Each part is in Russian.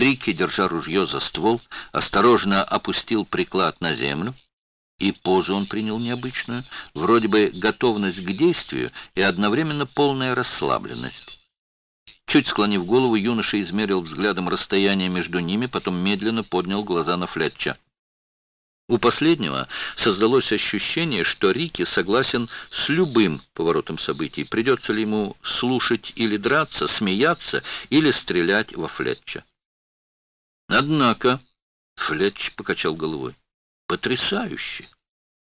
Рикки, держа ружье за ствол, осторожно опустил приклад на землю, и позу он принял необычную, вроде бы готовность к действию и одновременно полная расслабленность. Чуть склонив голову, юноша измерил взглядом расстояние между ними, потом медленно поднял глаза на Флетча. У последнего создалось ощущение, что Рики согласен с любым поворотом событий. Придется ли ему слушать или драться, смеяться или стрелять во Флетча. Однако, Флетч покачал головой, потрясающе.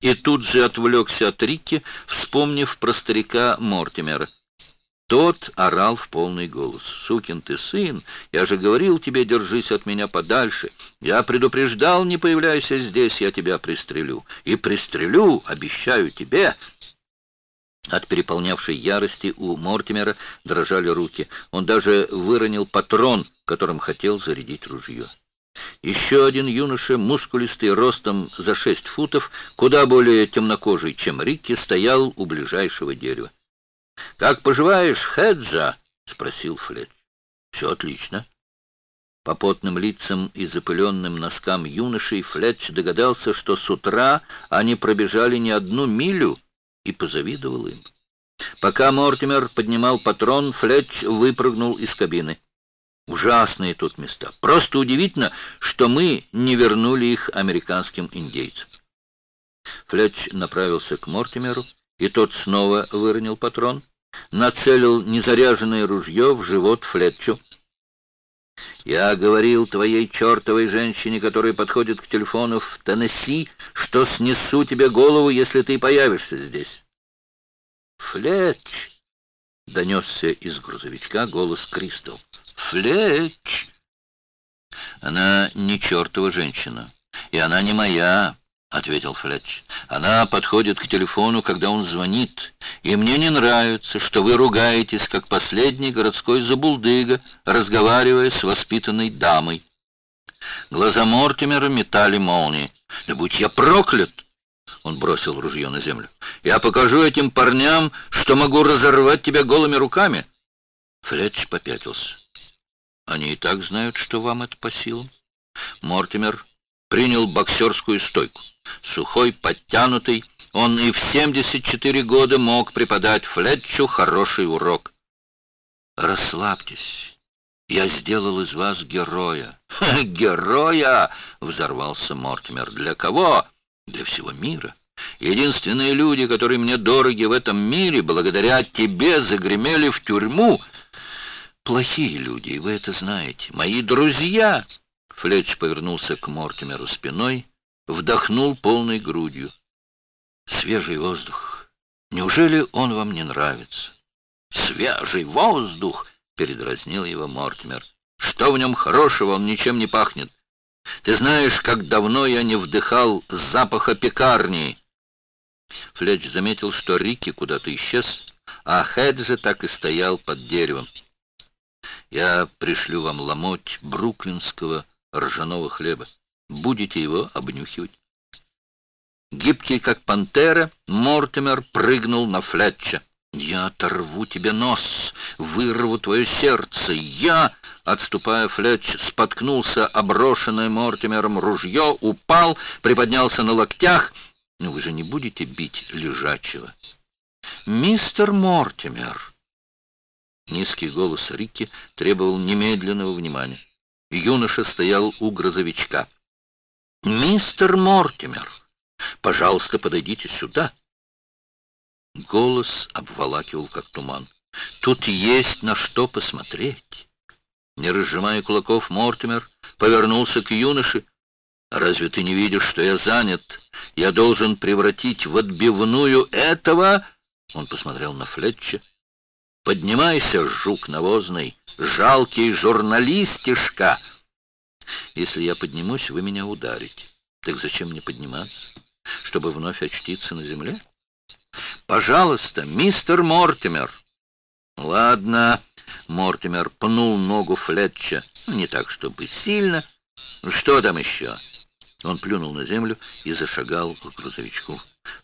И тут же отвлекся от Рики, вспомнив про старика Мортимера. Тот орал в полный голос. «Сукин ты сын! Я же говорил тебе, держись от меня подальше. Я предупреждал, не появляйся здесь, я тебя пристрелю. И пристрелю, обещаю тебе!» От переполнявшей ярости у Мортимера дрожали руки. Он даже выронил патрон, которым хотел зарядить ружье. Еще один юноша, мускулистый, ростом за шесть футов, куда более темнокожий, чем Рикки, стоял у ближайшего дерева. «Как поживаешь, Хеджа?» — спросил Флетч. «Все отлично». По потным лицам и запыленным носкам юношей Флетч догадался, что с утра они пробежали не одну милю, и позавидовал им. Пока Мортимер поднимал патрон, Флетч выпрыгнул из кабины. Ужасные тут места. Просто удивительно, что мы не вернули их американским индейцам. Флетч направился к Мортимеру, и тот снова выронил патрон нацелил незаряженное ружье в живот Флетчу. «Я говорил твоей чертовой женщине, которая подходит к телефону в Теннесси, что снесу тебе голову, если ты появишься здесь». «Флетч!» — донесся из грузовичка голос Кристал. «Флетч!» «Она не чертова женщина, и она не моя», — ответил Флетч. «Она подходит к телефону, когда он звонит, и мне не нравится, что вы ругаетесь, как последний городской забулдыга, разговаривая с воспитанной дамой». Глаза Мортимера метали молнии. «Да будь я проклят!» Он бросил ружье на землю. «Я покажу этим парням, что могу разорвать тебя голыми руками!» Флетч попятился. «Они и так знают, что вам это по силам». Мортимер принял боксерскую стойку. Сухой, подтянутый, он и в 74 года мог преподать Флетчу хороший урок. «Расслабьтесь, я сделал из вас героя». «Героя!» — взорвался Мортимер. «Для кого?» «Для всего мира. Единственные люди, которые мне дороги в этом мире, благодаря тебе загремели в тюрьму. Плохие люди, вы это знаете. Мои друзья!» Флетч повернулся к Мортимеру спиной, вдохнул полной грудью. «Свежий воздух. Неужели он вам не нравится?» «Свежий воздух!» — передразнил его Мортимер. «Что в нем хорошего? Он ничем не пахнет. Ты знаешь, как давно я не вдыхал запаха пекарни!» Флетч заметил, что Рики куда-то исчез, а Хеджи так и стоял под деревом. «Я пришлю вам ломоть бруклинского ржаного хлеба. Будете его обнюхивать. Гибкий, как пантера, Мортимер прыгнул на Флетча. «Я оторву тебе нос, вырву твое сердце, я...» Отступая, Флетч споткнулся, оброшенное Мортимером ружье, упал, приподнялся на локтях. «Ну вы же не будете бить лежачего?» «Мистер Мортимер!» Низкий голос Рикки требовал немедленного внимания. Юноша стоял у грузовичка. «Мистер Мортимер, пожалуйста, подойдите сюда». Голос обволакивал, как туман. «Тут есть на что посмотреть». Не разжимая кулаков, Мортимер повернулся к юноше. «Разве ты не видишь, что я занят? Я должен превратить в отбивную этого...» Он посмотрел на Флетча. Поднимайся, жук навозный, жалкий журналистишка. Если я поднимусь, вы меня ударите. Так зачем мне подниматься? Чтобы вновь очтиться на земле? Пожалуйста, мистер Мортимер. Ладно, Мортимер пнул ногу Флетча. Не так, чтобы сильно. Что там еще? Он плюнул на землю и зашагал к грузовичку.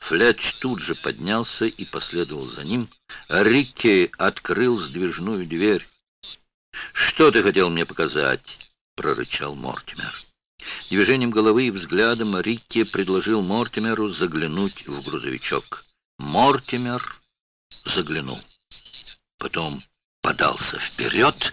Флетч тут же поднялся и последовал за ним. Рикки открыл сдвижную дверь. «Что ты хотел мне показать?» прорычал Мортимер. Движением головы и взглядом Рикки предложил Мортимеру заглянуть в грузовичок. Мортимер заглянул. Потом подался вперед